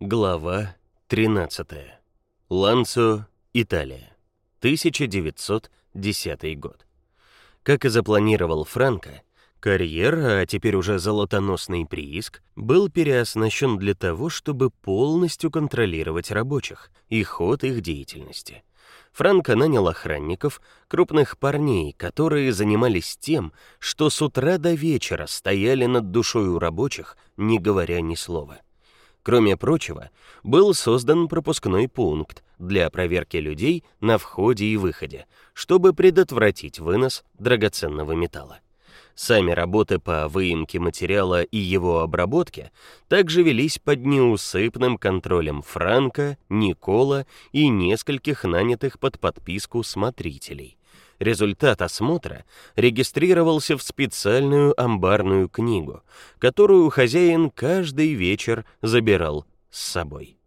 Глава 13. Ланцо, Италия. 1910 год. Как и запланировал Франко, карьер, а теперь уже золотоносный прииск, был переоснащен для того, чтобы полностью контролировать рабочих и ход их деятельности. Франко нанял охранников, крупных парней, которые занимались тем, что с утра до вечера стояли над душой у рабочих, не говоря ни слова. Кроме прочего, был создан пропускной пункт для проверки людей на входе и выходе, чтобы предотвратить вынос драгоценного металла. Сами работы по выемке материала и его обработке также велись под неусыпным контролем Франка, Никола и нескольких нанятых под подписку смотрителей. Результат осмотра регистрировался в специальную амбарную книгу, которую хозяин каждый вечер забирал с собой.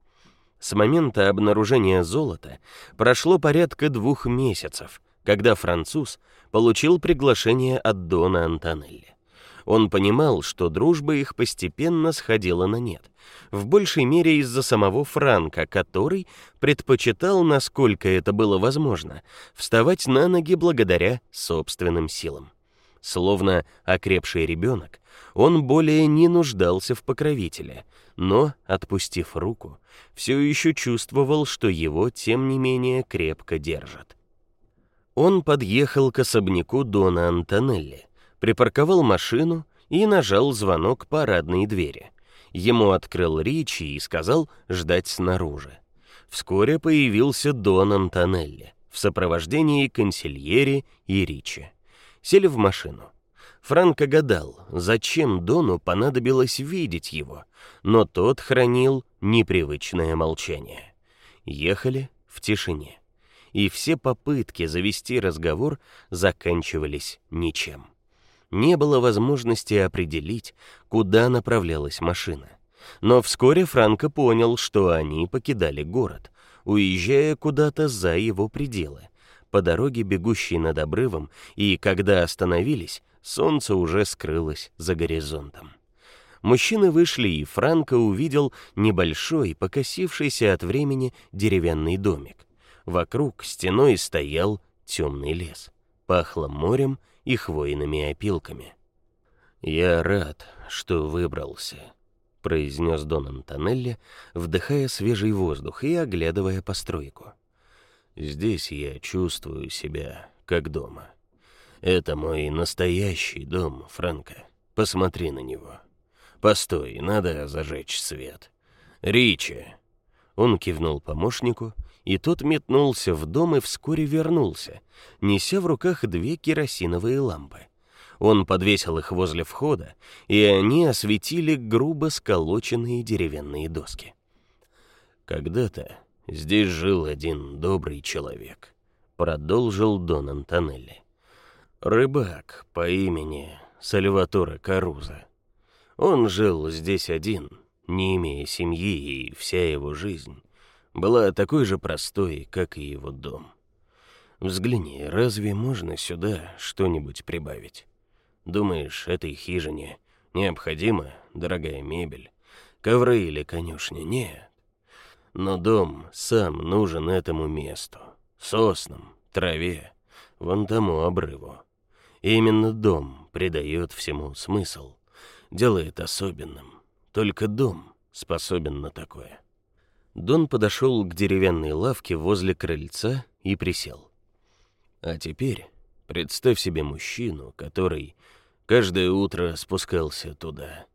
С момента обнаружения золота прошло порядка двух месяцев, когда француз получил приглашение от дона Антонелли. Он понимал, что дружба их постепенно сходила на нет, в большей мере из-за самого Франка, который предпочитал, насколько это было возможно, вставать на ноги благодаря собственным силам. Словно окрепший ребенок, он более не нуждался в покровителе, но, отпустив руку, все еще чувствовал, что его тем не менее крепко держат. Он подъехал к особняку дона Антонелли, припарковал машину и нажал звонок парадной двери. Ему открыл Ричи и сказал ждать снаружи. Вскоре появился Дон Антонелли в сопровождении консильери и Ричи. Сели в машину. Франко гадал, зачем Дону понадобилось видеть его, но тот хранил непривычное молчание. Ехали в тишине, и все попытки завести разговор заканчивались ничем не было возможности определить, куда направлялась машина. Но вскоре Франко понял, что они покидали город, уезжая куда-то за его пределы, по дороге, бегущей над обрывом, и когда остановились, солнце уже скрылось за горизонтом. Мужчины вышли, и Франко увидел небольшой, покосившийся от времени деревянный домик. Вокруг стеной стоял темный лес. Пахло морем и хвойными опилками. Я рад, что выбрался, произнес Дон Антонелли, вдыхая свежий воздух и оглядывая постройку. Здесь я чувствую себя как дома. Это мой настоящий дом, Франко. Посмотри на него. Постой, надо зажечь свет. Ричи. Он кивнул помощнику, и тот метнулся в дом и вскоре вернулся, неся в руках две керосиновые лампы. Он подвесил их возле входа, и они осветили грубо сколоченные деревянные доски. Когда-то здесь жил один добрый человек, продолжил Дон Антонелли. Рыбак по имени Сальваторе Каруза. Он жил здесь один, не имея семьи, и вся его жизнь была такой же простой, как и его дом. Взгляни, разве можно сюда что-нибудь прибавить? Думаешь, этой хижине необходима дорогая мебель, ковры или конюшня? Нет. Но дом сам нужен этому месту, соснам, траве, вон тому обрыву. И именно дом придает всему смысл, делает особенным. Только дом способен на такое. Дон подошел к деревянной лавке возле крыльца и присел. А теперь представь себе мужчину, который каждое утро спускался туда.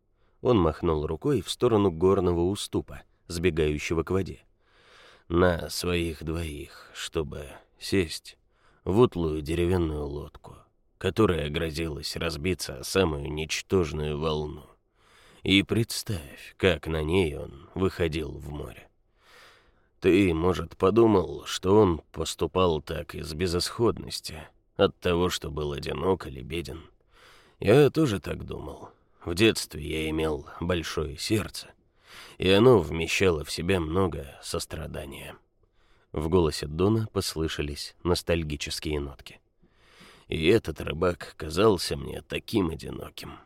Он махнул рукой в сторону горного уступа, сбегающего к воде. На своих двоих, чтобы сесть в утлую деревянную лодку, которая грозилась разбиться о самую ничтожную волну. И представь, как на ней он выходил в море. Ты, может, подумал, что он поступал так из безысходности, от того, что был одинок или беден. Я тоже так думал. В детстве я имел большое сердце, и оно вмещало в себя много сострадания. В голосе Дона послышались ностальгические нотки. И этот рыбак казался мне таким одиноким.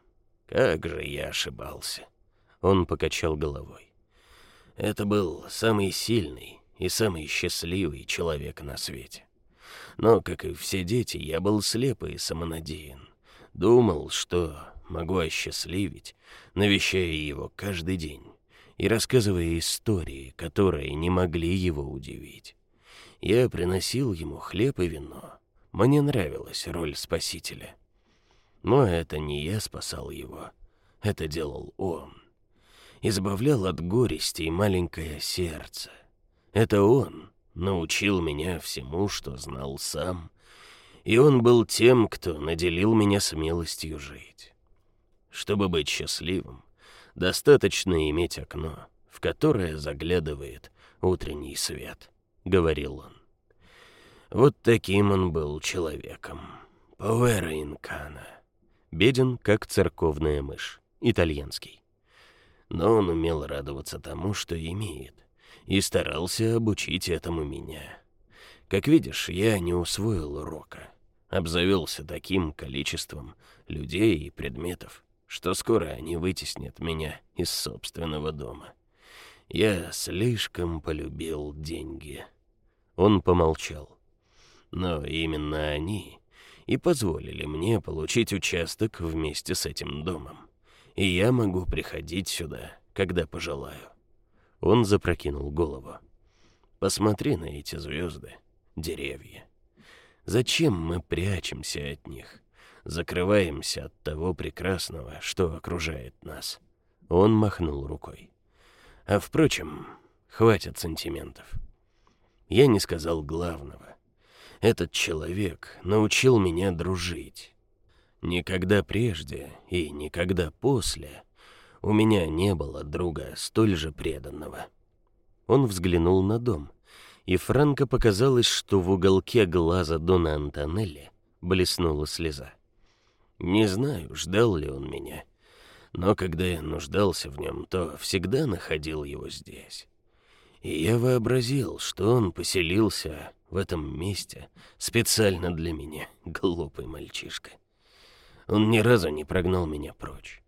Как же я ошибался. Он покачал головой. Это был самый сильный и самый счастливый человек на свете. Но, как и все дети, я был слеп и самонадеян. Думал, что могу осчастливить, навещая его каждый день и рассказывая истории, которые не могли его удивить. Я приносил ему хлеб и вино. Мне нравилась роль спасителя. Но это не я спасал его, это делал он. Избавлял от горести маленькое сердце. Это он научил меня всему, что знал сам, и он был тем, кто наделил меня смелостью жить. Чтобы быть счастливым, достаточно иметь окно, в которое заглядывает утренний свет, говорил он. Вот таким он был человеком. Повера инкана. Беден, как церковная мышь, итальянский. Но он умел радоваться тому, что имеет, и старался обучить этому меня. Как видишь, я не усвоил урока, обзавелся таким количеством людей и предметов, что скоро они вытеснят меня из собственного дома. Я слишком полюбил деньги. Он помолчал. Но именно они и позволили мне получить участок вместе с этим домом. И я могу приходить сюда, когда пожелаю. Он запрокинул голову. Посмотри на эти звезды, деревья. Зачем мы прячемся от них? закрываемся от того прекрасного, что окружает нас. Он махнул рукой. А впрочем, хватит сантиментов. Я не сказал главного. Этот человек научил меня дружить. Никогда прежде и никогда после у меня не было друга столь же преданного. Он взглянул на дом, и Франко показалось, что в уголке глаза Дона Антонелли блеснула слеза. Не знаю, ждал ли он меня, но когда я нуждался в нем, то всегда находил его здесь. И я вообразил, что он поселился в этом месте специально для меня, глупый мальчишка. Он ни разу не прогнал меня прочь.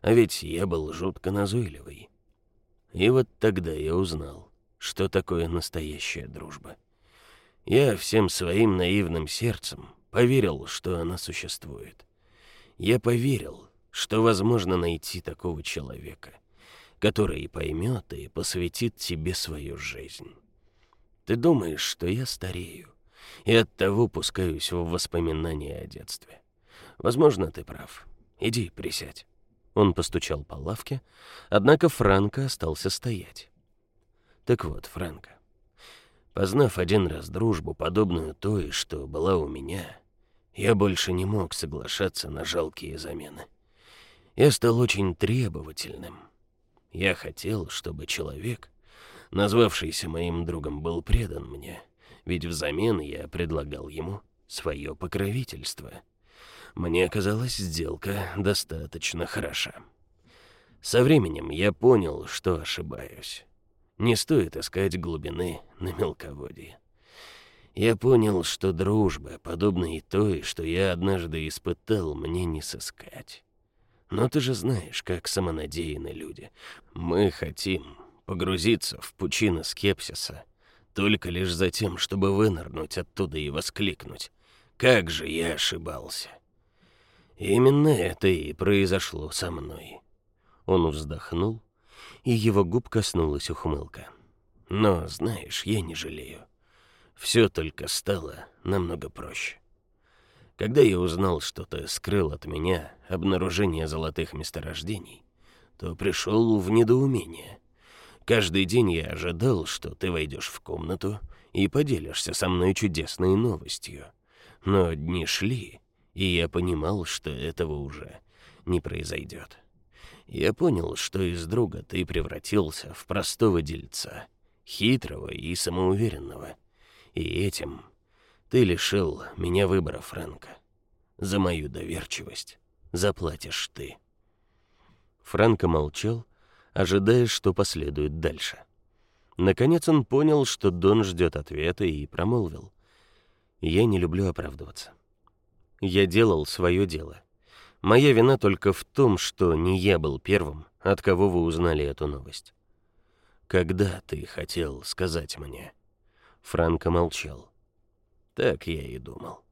А ведь я был жутко назойливый. И вот тогда я узнал, что такое настоящая дружба. Я всем своим наивным сердцем поверил, что она существует. Я поверил, что возможно найти такого человека, который поймет и посвятит тебе свою жизнь. Ты думаешь, что я старею, и оттого пускаюсь в воспоминания о детстве. Возможно, ты прав. Иди, присядь. Он постучал по лавке, однако Франко остался стоять. Так вот, Франко, познав один раз дружбу, подобную той, что была у меня, я больше не мог соглашаться на жалкие замены. Я стал очень требовательным. Я хотел, чтобы человек, назвавшийся моим другом, был предан мне, ведь взамен я предлагал ему свое покровительство. Мне казалось, сделка достаточно хороша. Со временем я понял, что ошибаюсь. Не стоит искать глубины на мелководье. Я понял, что дружба, подобной той, что я однажды испытал, мне не сыскать. Но ты же знаешь, как самонадеяны люди. Мы хотим погрузиться в пучину скепсиса, только лишь за тем, чтобы вынырнуть оттуда и воскликнуть. Как же я ошибался. Именно это и произошло со мной. Он вздохнул, и его губ коснулась ухмылка. Но, знаешь, я не жалею все только стало намного проще. Когда я узнал, что ты скрыл от меня обнаружение золотых месторождений, то пришел в недоумение. Каждый день я ожидал, что ты войдешь в комнату и поделишься со мной чудесной новостью. Но дни шли, и я понимал, что этого уже не произойдет. Я понял, что из друга ты превратился в простого дельца, хитрого и самоуверенного. И этим ты лишил меня выбора, Фрэнка. За мою доверчивость заплатишь ты. Фрэнка молчал, ожидая, что последует дальше. Наконец он понял, что Дон ждет ответа и промолвил: "Я не люблю оправдываться. Я делал свое дело. Моя вина только в том, что не я был первым, от кого вы узнали эту новость. Когда ты хотел сказать мне? Франко молчал. Так я и думал.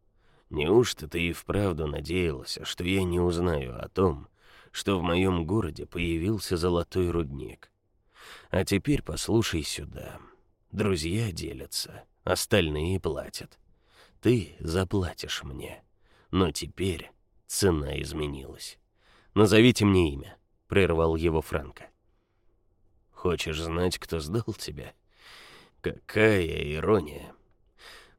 Неужто ты и вправду надеялся, что я не узнаю о том, что в моем городе появился золотой рудник? А теперь послушай сюда. Друзья делятся, остальные платят. Ты заплатишь мне. Но теперь цена изменилась. Назовите мне имя, прервал его Франко. Хочешь знать, кто сдал тебя? Какая ирония.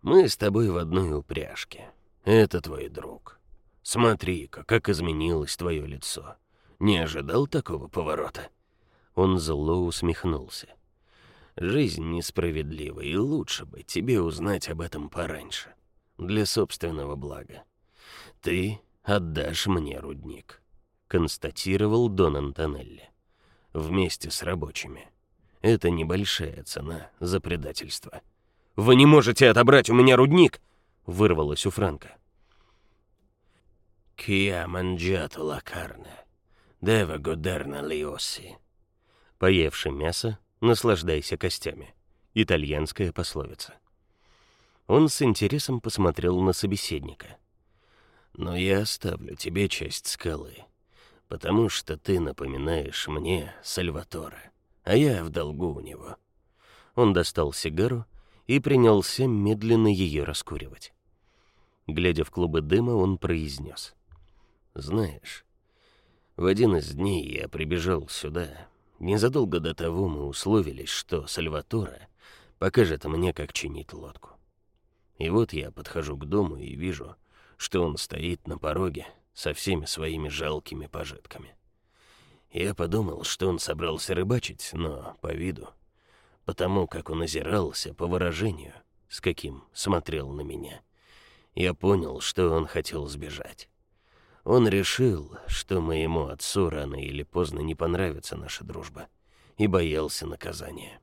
Мы с тобой в одной упряжке. Это твой друг. Смотри-ка, как изменилось твое лицо. Не ожидал такого поворота? Он зло усмехнулся. Жизнь несправедлива, и лучше бы тебе узнать об этом пораньше, для собственного блага. Ты отдашь мне рудник, констатировал Дон Антонелли вместе с рабочими. Это небольшая цена за предательство. Вы не можете отобрать у меня рудник, вырвалось у Франка. Кия манджато ла карне, дева годерна лиоси. Поевши мясо, наслаждайся костями. Итальянская пословица. Он с интересом посмотрел на собеседника. Но я оставлю тебе часть скалы потому что ты напоминаешь мне Сальватора, а я в долгу у него». Он достал сигару и принялся медленно ее раскуривать. Глядя в клубы дыма, он произнес. «Знаешь, в один из дней я прибежал сюда. Незадолго до того мы условились, что Сальватора покажет мне, как чинить лодку. И вот я подхожу к дому и вижу, что он стоит на пороге, со всеми своими жалкими пожитками. Я подумал, что он собрался рыбачить, но по виду, потому как он озирался, по выражению, с каким смотрел на меня, я понял, что он хотел сбежать. Он решил, что моему отцу рано или поздно не понравится наша дружба, и боялся наказания.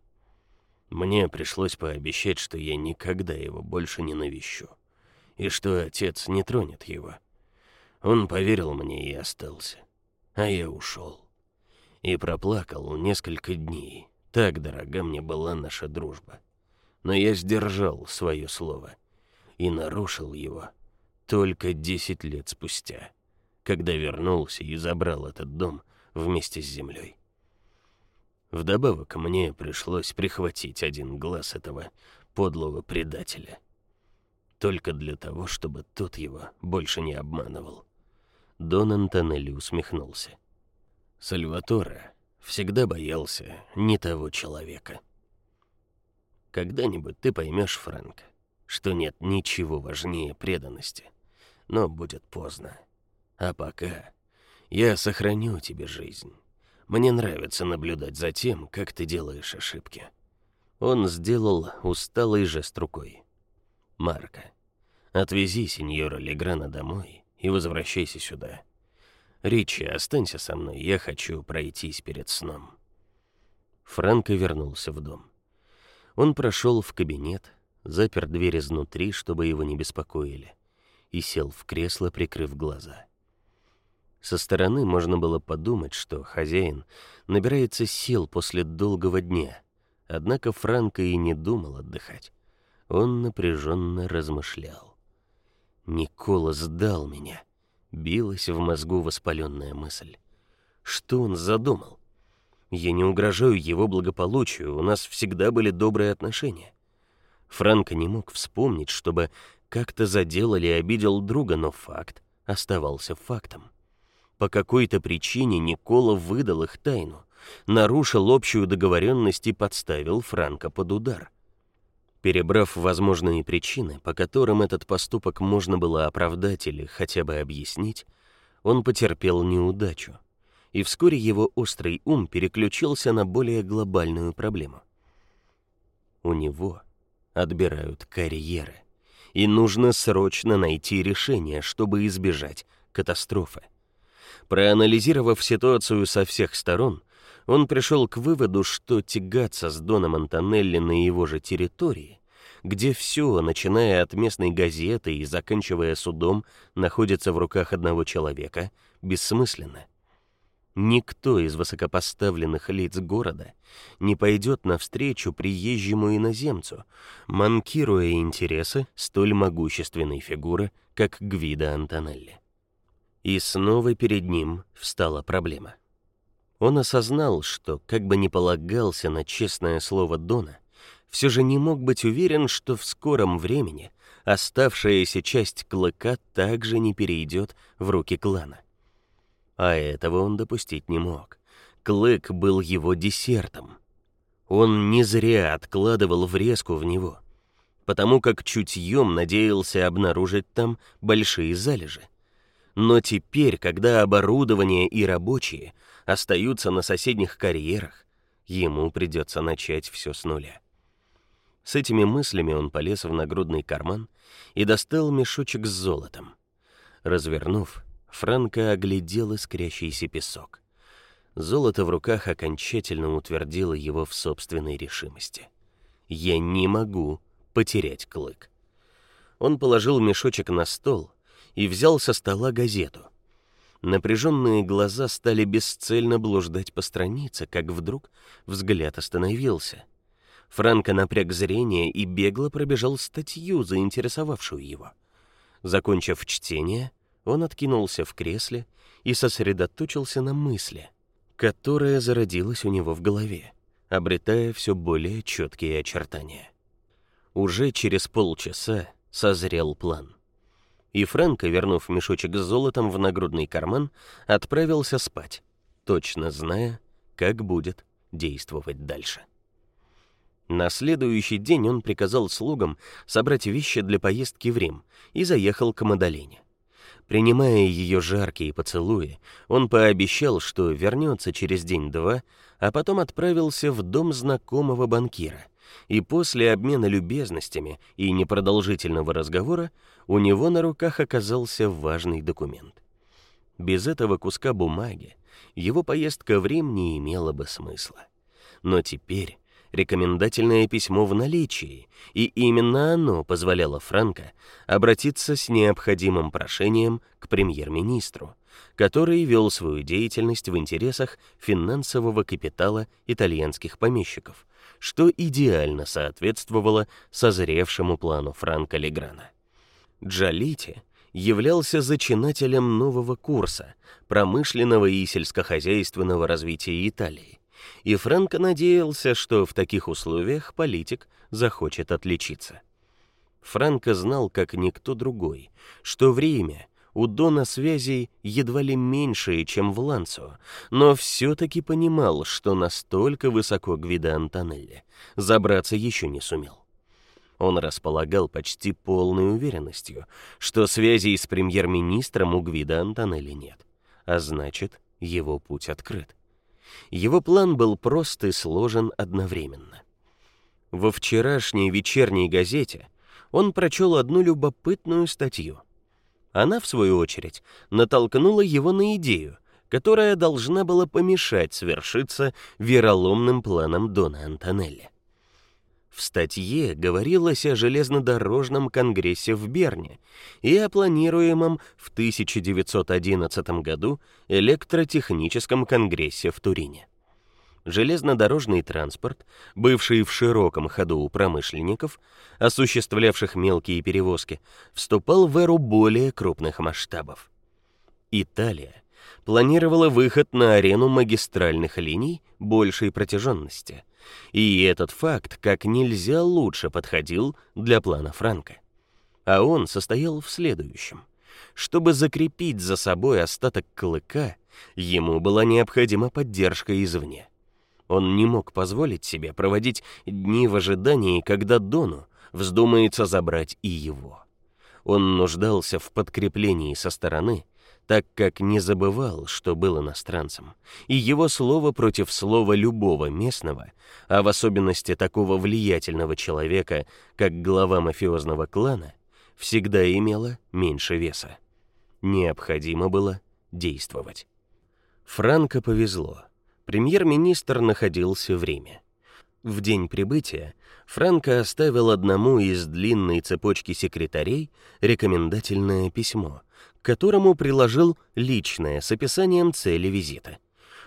Мне пришлось пообещать, что я никогда его больше не навещу, и что отец не тронет его. Он поверил мне и остался. А я ушел. И проплакал несколько дней. Так дорога мне была наша дружба. Но я сдержал свое слово и нарушил его только десять лет спустя, когда вернулся и забрал этот дом вместе с землей. Вдобавок мне пришлось прихватить один глаз этого подлого предателя. Только для того, чтобы тот его больше не обманывал. Дон Антонелли усмехнулся. Сальваторе всегда боялся не того человека. Когда-нибудь ты поймешь, Франк, что нет ничего важнее преданности, но будет поздно. А пока я сохраню тебе жизнь. Мне нравится наблюдать за тем, как ты делаешь ошибки. Он сделал усталый жест рукой. Марка, отвези сеньора Леграна домой и возвращайся сюда. Ричи, останься со мной, я хочу пройтись перед сном. Франко вернулся в дом. Он прошел в кабинет, запер дверь изнутри, чтобы его не беспокоили, и сел в кресло, прикрыв глаза. Со стороны можно было подумать, что хозяин набирается сил после долгого дня. Однако Франко и не думал отдыхать. Он напряженно размышлял. Никола сдал меня. Билась в мозгу воспаленная мысль. Что он задумал? Я не угрожаю его благополучию, у нас всегда были добрые отношения. Франко не мог вспомнить, чтобы как-то задел или обидел друга, но факт оставался фактом. По какой-то причине Никола выдал их тайну, нарушил общую договоренность и подставил Франка под удар. Перебрав возможные причины, по которым этот поступок можно было оправдать или хотя бы объяснить, он потерпел неудачу, и вскоре его острый ум переключился на более глобальную проблему. У него отбирают карьеры, и нужно срочно найти решение, чтобы избежать катастрофы. Проанализировав ситуацию со всех сторон, он пришел к выводу, что тягаться с Доном Антонелли на его же территории, где все, начиная от местной газеты и заканчивая судом, находится в руках одного человека, бессмысленно. Никто из высокопоставленных лиц города не пойдет навстречу приезжему иноземцу, манкируя интересы столь могущественной фигуры, как Гвида Антонелли. И снова перед ним встала проблема. Он осознал, что как бы ни полагался на честное слово Дона, все же не мог быть уверен, что в скором времени оставшаяся часть клыка также не перейдет в руки клана. А этого он допустить не мог. Клык был его десертом. Он не зря откладывал врезку в него, потому как чутьем надеялся обнаружить там большие залежи. Но теперь, когда оборудование и рабочие остаются на соседних карьерах, ему придется начать все с нуля. С этими мыслями он полез в нагрудный карман и достал мешочек с золотом. Развернув, Франко оглядел искрящийся песок. Золото в руках окончательно утвердило его в собственной решимости. Я не могу потерять клык. Он положил мешочек на стол и взял со стола газету. Напряженные глаза стали бесцельно блуждать по странице, как вдруг взгляд остановился. Франко напряг зрение и бегло пробежал статью, заинтересовавшую его. Закончив чтение, он откинулся в кресле и сосредоточился на мысли, которая зародилась у него в голове, обретая все более четкие очертания. Уже через полчаса созрел план. И Франко, вернув мешочек с золотом в нагрудный карман, отправился спать, точно зная, как будет действовать дальше. На следующий день он приказал слугам собрать вещи для поездки в Рим и заехал к Мадалене. Принимая ее жаркие поцелуи, он пообещал, что вернется через день-два, а потом отправился в дом знакомого банкира. И после обмена любезностями и непродолжительного разговора у него на руках оказался важный документ. Без этого куска бумаги его поездка в Рим не имела бы смысла. Но теперь рекомендательное письмо в наличии, и именно оно позволяло Франко обратиться с необходимым прошением к премьер-министру, который вел свою деятельность в интересах финансового капитала итальянских помещиков, что идеально соответствовало созревшему плану Франко Леграна. Джалити являлся зачинателем нового курса промышленного и сельскохозяйственного развития Италии, и Франко надеялся, что в таких условиях политик захочет отличиться. Франко знал, как никто другой, что время у Дона связей едва ли меньше, чем в Ланцо, но все таки понимал, что настолько высоко Гвида Антонелли забраться еще не сумел. Он располагал почти полной уверенностью, что связей с премьер-министром у Гвида Антонелли нет, а значит, его путь открыт. Его план был прост и сложен одновременно. Во вчерашней вечерней газете он прочел одну любопытную статью. Она в свою очередь натолкнула его на идею, которая должна была помешать свершиться вероломным планам Дона Антонелли. В статье говорилось о железнодорожном конгрессе в Берне и о планируемом в 1911 году электротехническом конгрессе в Турине. Железнодорожный транспорт, бывший в широком ходу у промышленников, осуществлявших мелкие перевозки, вступал в эру более крупных масштабов. Италия планировала выход на арену магистральных линий большей протяженности – и этот факт как нельзя лучше подходил для плана Франка. А он состоял в следующем: чтобы закрепить за собой остаток клыка, ему была необходима поддержка извне. Он не мог позволить себе проводить дни в ожидании, когда Дону вздумается забрать и его. Он нуждался в подкреплении со стороны, так как не забывал, что был иностранцем, и его слово против слова любого местного, а в особенности такого влиятельного человека, как глава мафиозного клана, всегда имело меньше веса. Необходимо было действовать. Франко повезло. Премьер-министр находился в Риме. В день прибытия Франко оставил одному из длинной цепочки секретарей рекомендательное письмо, к которому приложил личное с описанием цели визита.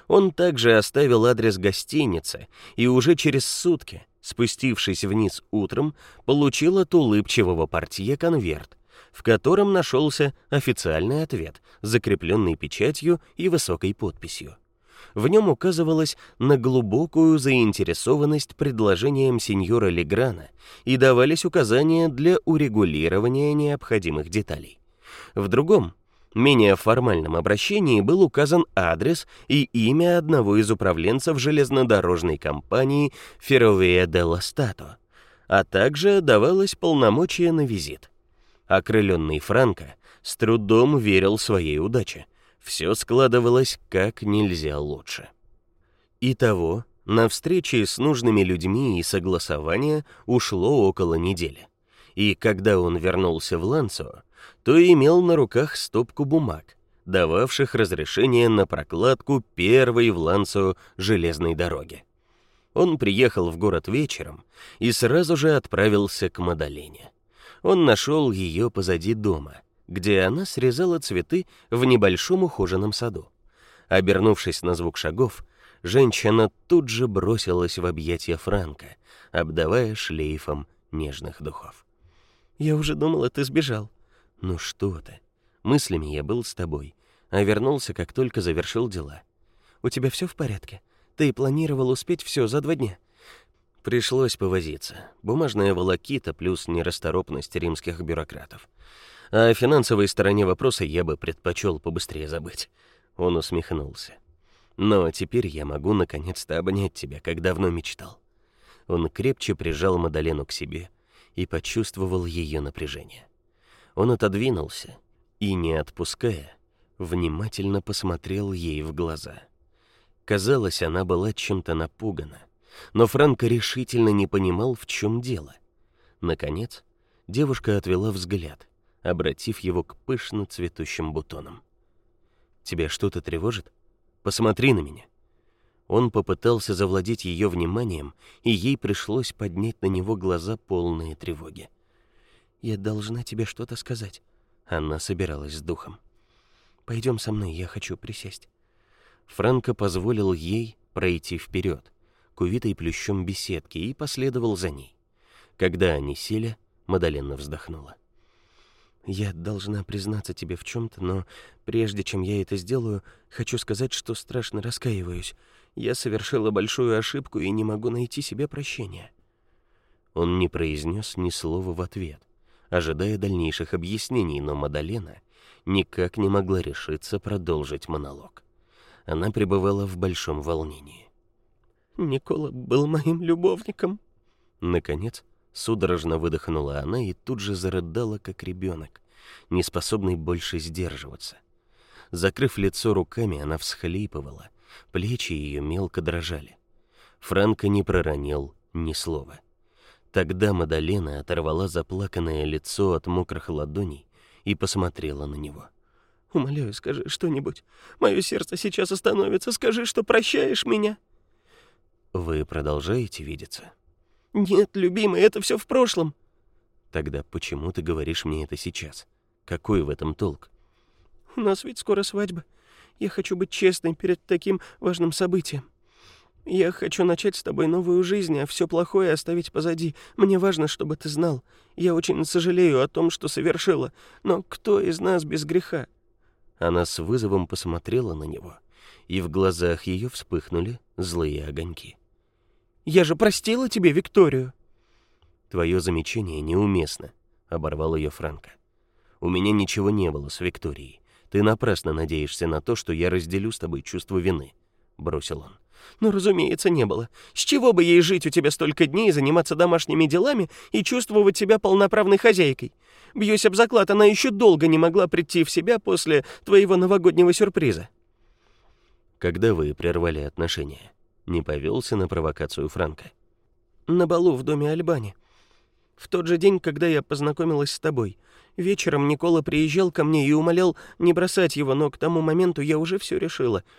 Он также оставил адрес гостиницы и уже через сутки, спустившись вниз утром, получил от улыбчивого портье конверт, в котором нашелся официальный ответ, закрепленный печатью и высокой подписью. В нем указывалось на глубокую заинтересованность предложением сеньора Леграна и давались указания для урегулирования необходимых деталей. В другом менее формальном обращении был указан адрес и имя одного из управленцев железнодорожной компании Ferrovia dello Stato, а также давалось полномочия на визит. Окрыленный Франко с трудом верил своей удаче. Все складывалось как нельзя лучше. Итого, на встречи с нужными людьми и согласования ушло около недели. И когда он вернулся в Ланцо, то имел на руках стопку бумаг, дававших разрешение на прокладку первой в Ланцо железной дороги. Он приехал в город вечером и сразу же отправился к Мадалене. Он нашел ее позади дома, где она срезала цветы в небольшом ухоженном саду. Обернувшись на звук шагов, женщина тут же бросилась в объятия Франка, обдавая шлейфом нежных духов. Я уже думала, ты сбежал. Ну что ты? Мыслями я был с тобой, а вернулся, как только завершил дела. У тебя все в порядке? Ты планировал успеть все за два дня. Пришлось повозиться. Бумажная волокита плюс нерасторопность римских бюрократов. А о финансовой стороне вопроса я бы предпочел побыстрее забыть. Он усмехнулся. Но теперь я могу наконец-то обнять тебя, как давно мечтал. Он крепче прижал Мадалену к себе и почувствовал ее напряжение. Он отодвинулся и, не отпуская, внимательно посмотрел ей в глаза. Казалось, она была чем-то напугана, но Франко решительно не понимал, в чем дело. Наконец, девушка отвела взгляд, обратив его к пышно цветущим бутонам. Тебя что-то тревожит? Посмотри на меня. Он попытался завладеть ее вниманием, и ей пришлось поднять на него глаза полные тревоги. Я должна тебе что-то сказать. Она собиралась с духом. Пойдем со мной, я хочу присесть. Франко позволил ей пройти вперед к увитой плющом беседке и последовал за ней. Когда они сели, Мадалена вздохнула. Я должна признаться тебе в чем то но прежде чем я это сделаю, хочу сказать, что страшно раскаиваюсь. Я совершила большую ошибку и не могу найти себе прощения. Он не произнес ни слова в ответ ожидая дальнейших объяснений, но Мадалена никак не могла решиться продолжить монолог. Она пребывала в большом волнении. Никола был моим любовником. Наконец, судорожно выдохнула она и тут же зарыдала, как ребенок, не способный больше сдерживаться. Закрыв лицо руками, она всхлипывала, плечи ее мелко дрожали. Франко не проронил ни слова. Тогда Мадалена оторвала заплаканное лицо от мокрых ладоней и посмотрела на него. Умоляю, скажи что-нибудь. Мое сердце сейчас остановится. Скажи, что прощаешь меня. Вы продолжаете видеться? Нет, любимый, это все в прошлом. Тогда почему ты говоришь мне это сейчас? Какой в этом толк? У нас ведь скоро свадьба. Я хочу быть честной перед таким важным событием. Я хочу начать с тобой новую жизнь, а все плохое оставить позади. Мне важно, чтобы ты знал. Я очень сожалею о том, что совершила, но кто из нас без греха? Она с вызовом посмотрела на него, и в глазах ее вспыхнули злые огоньки. Я же простила тебе Викторию. Твое замечание неуместно, оборвал ее Франко. У меня ничего не было с Викторией. Ты напрасно надеешься на то, что я разделю с тобой чувство вины, бросил он. Ну, разумеется, не было. С чего бы ей жить у тебя столько дней, заниматься домашними делами и чувствовать себя полноправной хозяйкой? Бьюсь об заклад, она еще долго не могла прийти в себя после твоего новогоднего сюрприза. Когда вы прервали отношения, не повелся на провокацию Франка? На балу в доме Альбани. В тот же день, когда я познакомилась с тобой. Вечером Никола приезжал ко мне и умолял не бросать его, но к тому моменту я уже все решила —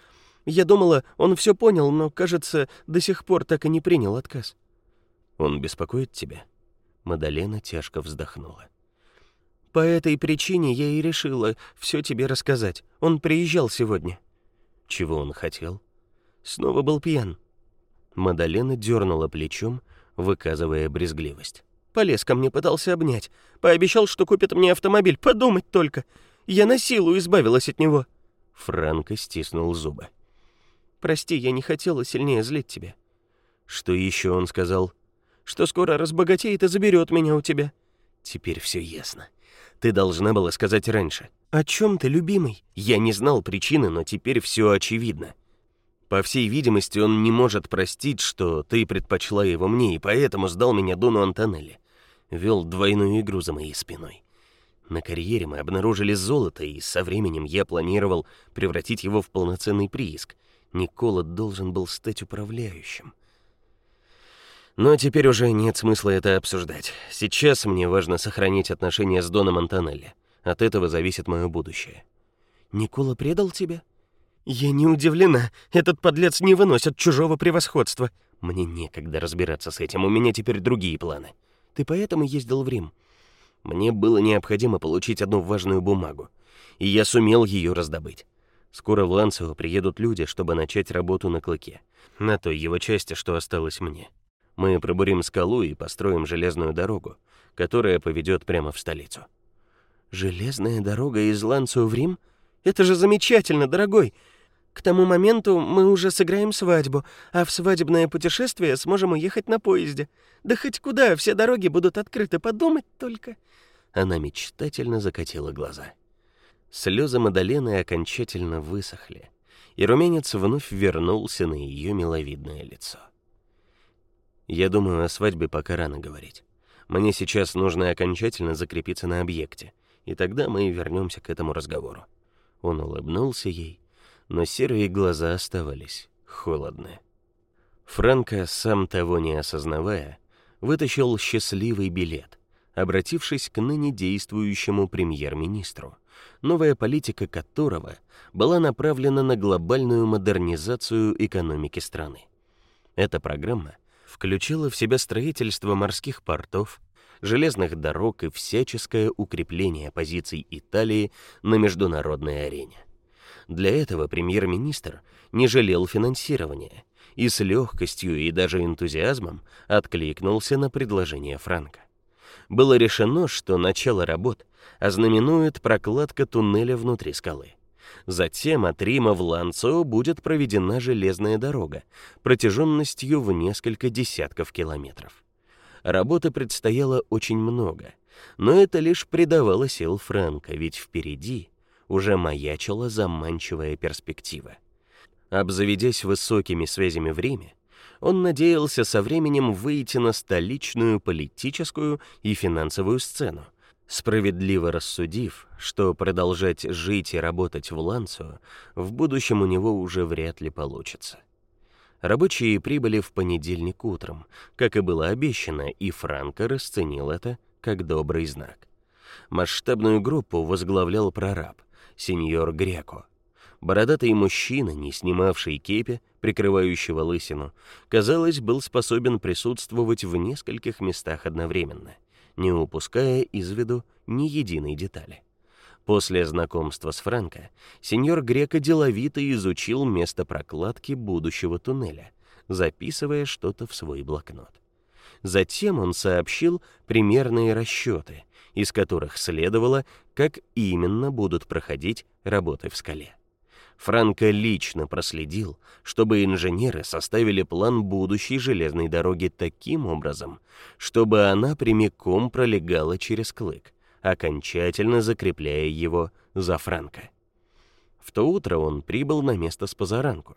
я думала, он все понял, но, кажется, до сих пор так и не принял отказ. Он беспокоит тебя? Мадалена тяжко вздохнула. По этой причине я и решила все тебе рассказать. Он приезжал сегодня. Чего он хотел? Снова был пьян. Мадалена дернула плечом, выказывая брезгливость. Полез ко мне, пытался обнять. Пообещал, что купит мне автомобиль. Подумать только. Я на силу избавилась от него. Франко стиснул зубы. Прости, я не хотела сильнее злить тебя. Что еще он сказал? Что скоро разбогатеет и заберет меня у тебя. Теперь все ясно. Ты должна была сказать раньше. О чем ты, любимый? Я не знал причины, но теперь все очевидно. По всей видимости, он не может простить, что ты предпочла его мне, и поэтому сдал меня Дону Антонелли. Вел двойную игру за моей спиной. На карьере мы обнаружили золото, и со временем я планировал превратить его в полноценный прииск. Никола должен был стать управляющим. Но теперь уже нет смысла это обсуждать. Сейчас мне важно сохранить отношения с Доном Антонелли. От этого зависит мое будущее. Никола предал тебя? Я не удивлена. Этот подлец не выносит чужого превосходства. Мне некогда разбираться с этим. У меня теперь другие планы. Ты поэтому ездил в Рим? Мне было необходимо получить одну важную бумагу, и я сумел ее раздобыть. Скоро в Ланцево приедут люди, чтобы начать работу на клыке, на той его части, что осталось мне. Мы пробурим скалу и построим железную дорогу, которая поведет прямо в столицу. Железная дорога из Ланцево в Рим? Это же замечательно, дорогой. К тому моменту мы уже сыграем свадьбу, а в свадебное путешествие сможем уехать на поезде. Да хоть куда, все дороги будут открыты, подумать только. Она мечтательно закатила глаза. Слезы Мадалены окончательно высохли, и румянец вновь вернулся на ее миловидное лицо. Я думаю, о свадьбе пока рано говорить. Мне сейчас нужно окончательно закрепиться на объекте, и тогда мы вернемся к этому разговору. Он улыбнулся ей, но серые глаза оставались холодные. Франко, сам того не осознавая, вытащил счастливый билет, обратившись к ныне действующему премьер-министру, новая политика которого была направлена на глобальную модернизацию экономики страны. Эта программа включала в себя строительство морских портов, железных дорог и всяческое укрепление позиций Италии на международной арене. Для этого премьер-министр не жалел финансирования и с легкостью и даже энтузиазмом откликнулся на предложение Франка. Было решено, что начало работ ознаменует прокладка туннеля внутри скалы. Затем от Рима в Ланцо будет проведена железная дорога протяженностью в несколько десятков километров. Работы предстояло очень много, но это лишь придавало сил Франка, ведь впереди уже маячила заманчивая перспектива. Обзаведясь высокими связями в Риме, он надеялся со временем выйти на столичную политическую и финансовую сцену, справедливо рассудив, что продолжать жить и работать в Ланцо в будущем у него уже вряд ли получится. Рабочие прибыли в понедельник утром, как и было обещано, и Франко расценил это как добрый знак. Масштабную группу возглавлял прораб, сеньор Греко. Бородатый мужчина, не снимавший кепи, прикрывающего лысину, казалось, был способен присутствовать в нескольких местах одновременно, не упуская из виду ни единой детали. После знакомства с Франко, сеньор Греко деловито изучил место прокладки будущего туннеля, записывая что-то в свой блокнот. Затем он сообщил примерные расчеты, из которых следовало, как именно будут проходить работы в скале. Франко лично проследил, чтобы инженеры составили план будущей железной дороги таким образом, чтобы она прямиком пролегала через клык, окончательно закрепляя его за Франко. В то утро он прибыл на место с позаранку,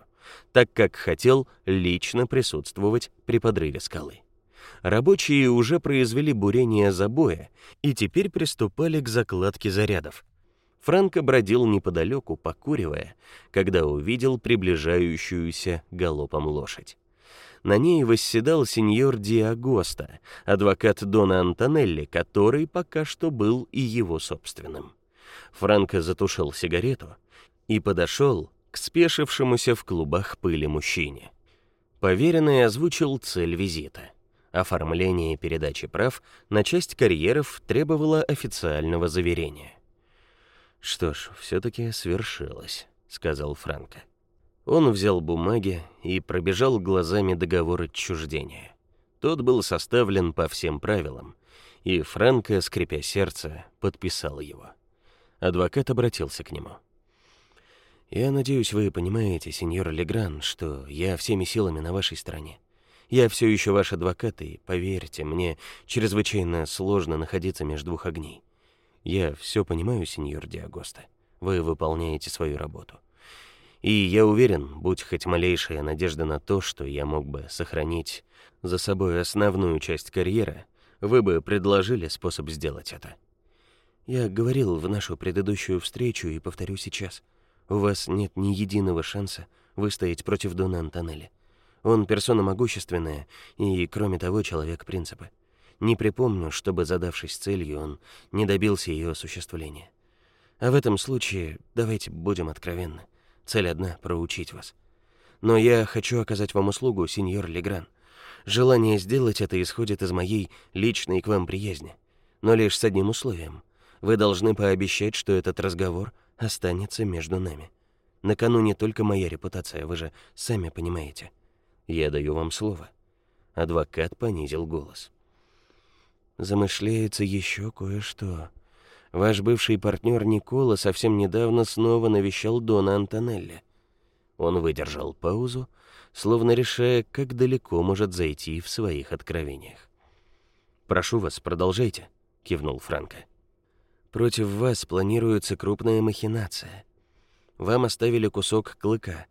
так как хотел лично присутствовать при подрыве скалы. Рабочие уже произвели бурение забоя и теперь приступали к закладке зарядов. Франко бродил неподалеку, покуривая, когда увидел приближающуюся галопом лошадь. На ней восседал сеньор Диагоста, адвокат Дона Антонелли, который пока что был и его собственным. Франко затушил сигарету и подошел к спешившемуся в клубах пыли мужчине. Поверенный озвучил цель визита. Оформление передачи прав на часть карьеров требовало официального заверения. Что ж, все таки свершилось, сказал Франко. Он взял бумаги и пробежал глазами договор отчуждения. Тот был составлен по всем правилам, и Франко, скрипя сердце, подписал его. Адвокат обратился к нему. Я надеюсь, вы понимаете, сеньор Легран, что я всеми силами на вашей стороне. Я все еще ваш адвокат, и поверьте, мне чрезвычайно сложно находиться между двух огней. Я все понимаю, сеньор Диагоста. Вы выполняете свою работу. И я уверен, будь хоть малейшая надежда на то, что я мог бы сохранить за собой основную часть карьеры, вы бы предложили способ сделать это. Я говорил в нашу предыдущую встречу и повторю сейчас. У вас нет ни единого шанса выстоять против Дона Антонелли. Он персона могущественная и, кроме того, человек принципа. Не припомню, чтобы, задавшись целью, он не добился ее осуществления. А в этом случае давайте будем откровенны. Цель одна — проучить вас. Но я хочу оказать вам услугу, сеньор Легран. Желание сделать это исходит из моей личной к вам приязни. Но лишь с одним условием. Вы должны пообещать, что этот разговор останется между нами. На кону не только моя репутация, вы же сами понимаете. Я даю вам слово. Адвокат понизил голос. Замышляется еще кое-что. Ваш бывший партнер Никола совсем недавно снова навещал Дона Антонелли. Он выдержал паузу, словно решая, как далеко может зайти в своих откровениях. «Прошу вас, продолжайте», — кивнул Франко. «Против вас планируется крупная махинация. Вам оставили кусок клыка».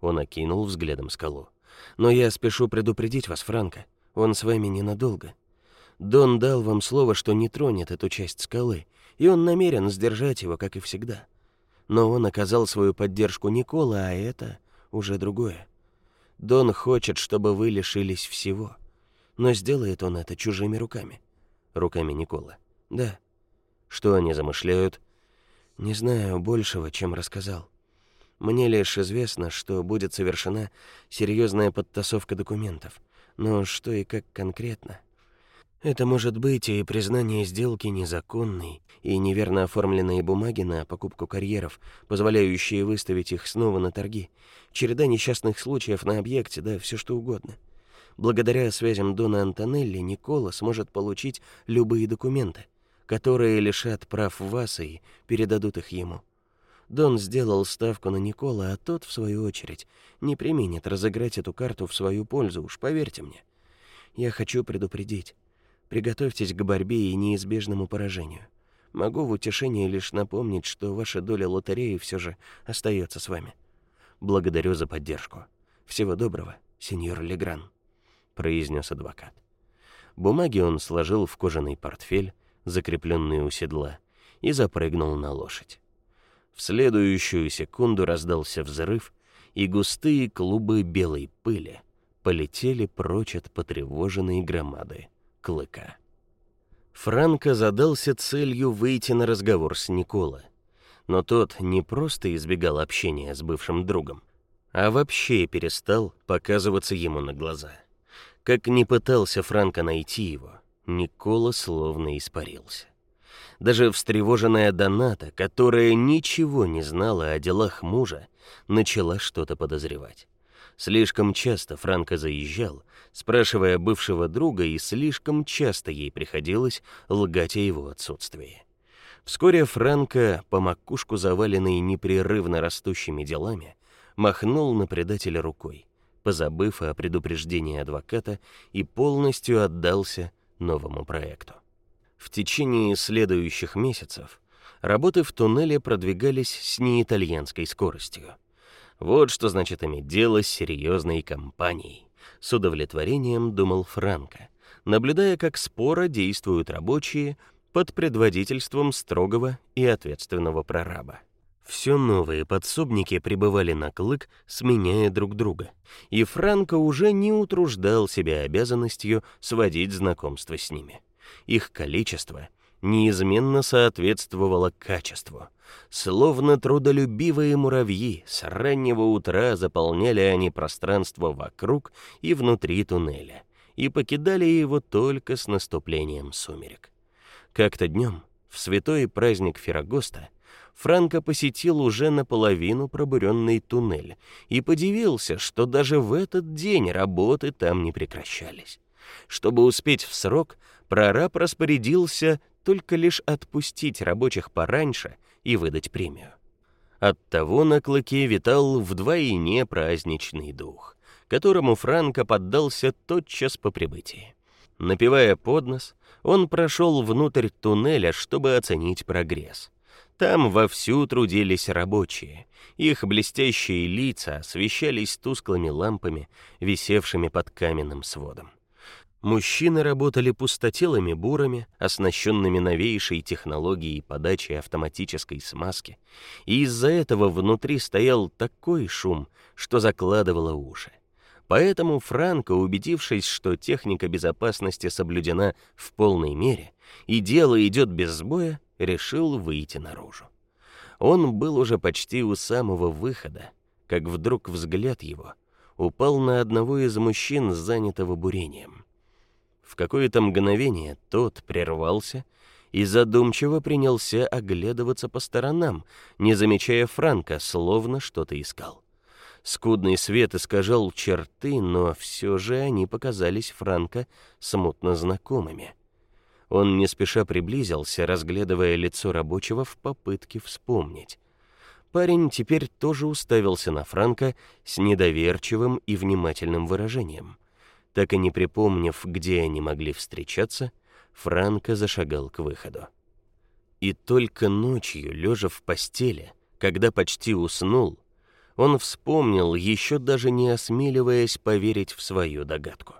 Он окинул взглядом скалу. «Но я спешу предупредить вас, Франко, он с вами ненадолго. Дон дал вам слово, что не тронет эту часть скалы, и он намерен сдержать его, как и всегда. Но он оказал свою поддержку Никола, а это уже другое. Дон хочет, чтобы вы лишились всего. Но сделает он это чужими руками. Руками Никола. Да. Что они замышляют? Не знаю большего, чем рассказал. Мне лишь известно, что будет совершена серьезная подтасовка документов. Но что и как конкретно, это может быть и признание сделки незаконной, и неверно оформленные бумаги на покупку карьеров, позволяющие выставить их снова на торги, череда несчастных случаев на объекте, да все что угодно. Благодаря связям Дона Антонелли Никола сможет получить любые документы, которые лишат прав вас и передадут их ему. Дон сделал ставку на Никола, а тот, в свою очередь, не применит разыграть эту карту в свою пользу, уж поверьте мне. Я хочу предупредить. Приготовьтесь к борьбе и неизбежному поражению. Могу в утешение лишь напомнить, что ваша доля лотереи все же остается с вами. Благодарю за поддержку. Всего доброго, сеньор Легран, произнес адвокат. Бумаги он сложил в кожаный портфель, закрепленный у седла, и запрыгнул на лошадь. В следующую секунду раздался взрыв, и густые клубы белой пыли полетели прочь от потревоженной громады клыка. Франко задался целью выйти на разговор с Никола. Но тот не просто избегал общения с бывшим другом, а вообще перестал показываться ему на глаза. Как ни пытался Франко найти его, Никола словно испарился. Даже встревоженная Доната, которая ничего не знала о делах мужа, начала что-то подозревать. Слишком часто Франко заезжал, спрашивая бывшего друга, и слишком часто ей приходилось лгать о его отсутствии. Вскоре Франко, по макушку заваленный непрерывно растущими делами, махнул на предателя рукой, позабыв о предупреждении адвоката и полностью отдался новому проекту. В течение следующих месяцев работы в туннеле продвигались с неитальянской скоростью. Вот что значит иметь дело с серьезной компанией с удовлетворением думал Франко, наблюдая, как споро действуют рабочие под предводительством строгого и ответственного прораба. Все новые подсобники прибывали на клык, сменяя друг друга, и Франко уже не утруждал себя обязанностью сводить знакомство с ними. Их количество неизменно соответствовало качеству. Словно трудолюбивые муравьи, с раннего утра заполняли они пространство вокруг и внутри туннеля и покидали его только с наступлением сумерек. Как-то днем, в святой праздник Феррагоста, Франко посетил уже наполовину пробуренный туннель и подивился, что даже в этот день работы там не прекращались. Чтобы успеть в срок, прораб распорядился только лишь отпустить рабочих пораньше и выдать премию. Оттого на клыке витал вдвойне праздничный дух, которому Франко поддался тотчас по прибытии. Напивая под нос, он прошел внутрь туннеля, чтобы оценить прогресс. Там вовсю трудились рабочие. Их блестящие лица освещались тусклыми лампами, висевшими под каменным сводом. Мужчины работали пустотелыми бурами, оснащенными новейшей технологией подачи автоматической смазки, и из-за этого внутри стоял такой шум, что закладывало уши. Поэтому Франко, убедившись, что техника безопасности соблюдена в полной мере и дело идет без сбоя, решил выйти наружу. Он был уже почти у самого выхода, как вдруг взгляд его упал на одного из мужчин, занятого бурением. В какое-то мгновение тот прервался и задумчиво принялся оглядываться по сторонам, не замечая Франка, словно что-то искал. Скудный свет искажал черты, но все же они показались Франка смутно знакомыми. Он не спеша приблизился, разглядывая лицо рабочего в попытке вспомнить. Парень теперь тоже уставился на Франка с недоверчивым и внимательным выражением. Так и не припомнив, где они могли встречаться, Франко зашагал к выходу. И только ночью, лежа в постели, когда почти уснул, он вспомнил, еще даже не осмеливаясь поверить в свою догадку.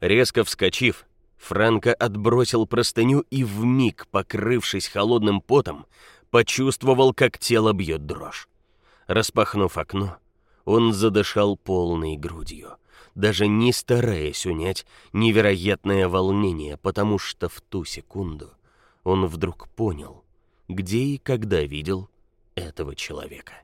Резко вскочив, Франко отбросил простыню и вмиг, покрывшись холодным потом, почувствовал, как тело бьет дрожь. Распахнув окно, он задышал полной грудью даже не стараясь унять невероятное волнение, потому что в ту секунду он вдруг понял, где и когда видел этого человека.